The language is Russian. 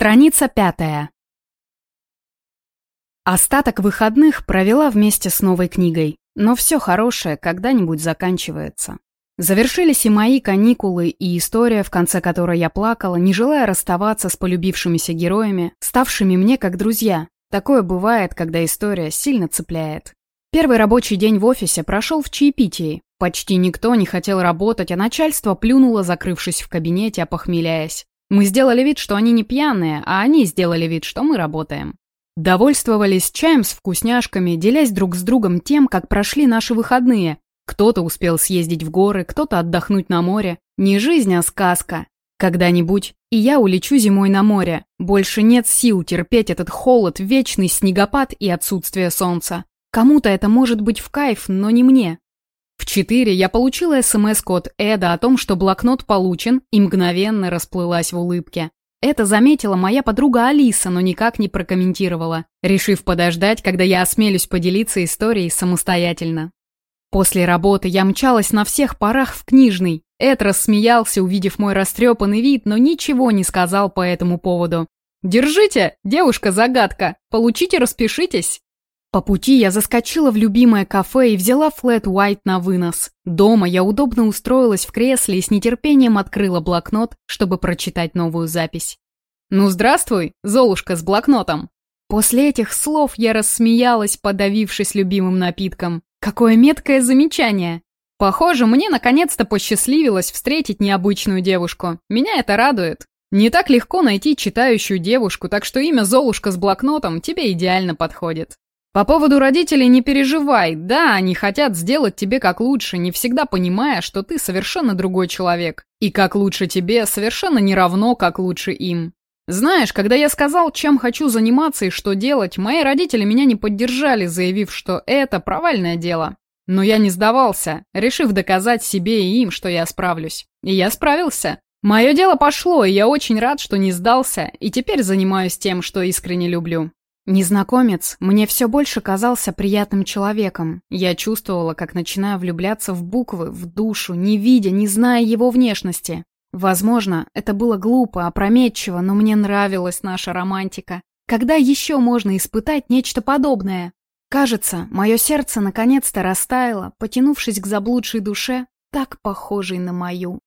Страница пятая. Остаток выходных провела вместе с новой книгой, но все хорошее когда-нибудь заканчивается. Завершились и мои каникулы, и история, в конце которой я плакала, не желая расставаться с полюбившимися героями, ставшими мне как друзья. Такое бывает, когда история сильно цепляет. Первый рабочий день в офисе прошел в чаепитии. Почти никто не хотел работать, а начальство плюнуло, закрывшись в кабинете, опохмеляясь. Мы сделали вид, что они не пьяные, а они сделали вид, что мы работаем. Довольствовались чаем с вкусняшками, делясь друг с другом тем, как прошли наши выходные. Кто-то успел съездить в горы, кто-то отдохнуть на море. Не жизнь, а сказка. Когда-нибудь и я улечу зимой на море. Больше нет сил терпеть этот холод, вечный снегопад и отсутствие солнца. Кому-то это может быть в кайф, но не мне. 4 я получила СМС-код Эда о том, что блокнот получен, и мгновенно расплылась в улыбке. Это заметила моя подруга Алиса, но никак не прокомментировала, решив подождать, когда я осмелюсь поделиться историей самостоятельно. После работы я мчалась на всех парах в книжный. Эд рассмеялся, увидев мой растрепанный вид, но ничего не сказал по этому поводу. «Держите, девушка-загадка! Получите, распишитесь!» По пути я заскочила в любимое кафе и взяла White на вынос. Дома я удобно устроилась в кресле и с нетерпением открыла блокнот, чтобы прочитать новую запись. «Ну, здравствуй, Золушка с блокнотом!» После этих слов я рассмеялась, подавившись любимым напитком. Какое меткое замечание! Похоже, мне наконец-то посчастливилось встретить необычную девушку. Меня это радует. Не так легко найти читающую девушку, так что имя Золушка с блокнотом тебе идеально подходит. По поводу родителей не переживай. Да, они хотят сделать тебе как лучше, не всегда понимая, что ты совершенно другой человек. И как лучше тебе совершенно не равно, как лучше им. Знаешь, когда я сказал, чем хочу заниматься и что делать, мои родители меня не поддержали, заявив, что это провальное дело. Но я не сдавался, решив доказать себе и им, что я справлюсь. И я справился. Мое дело пошло, и я очень рад, что не сдался, и теперь занимаюсь тем, что искренне люблю. Незнакомец мне все больше казался приятным человеком. Я чувствовала, как начинаю влюбляться в буквы, в душу, не видя, не зная его внешности. Возможно, это было глупо, опрометчиво, но мне нравилась наша романтика. Когда еще можно испытать нечто подобное? Кажется, мое сердце наконец-то растаяло, потянувшись к заблудшей душе, так похожей на мою.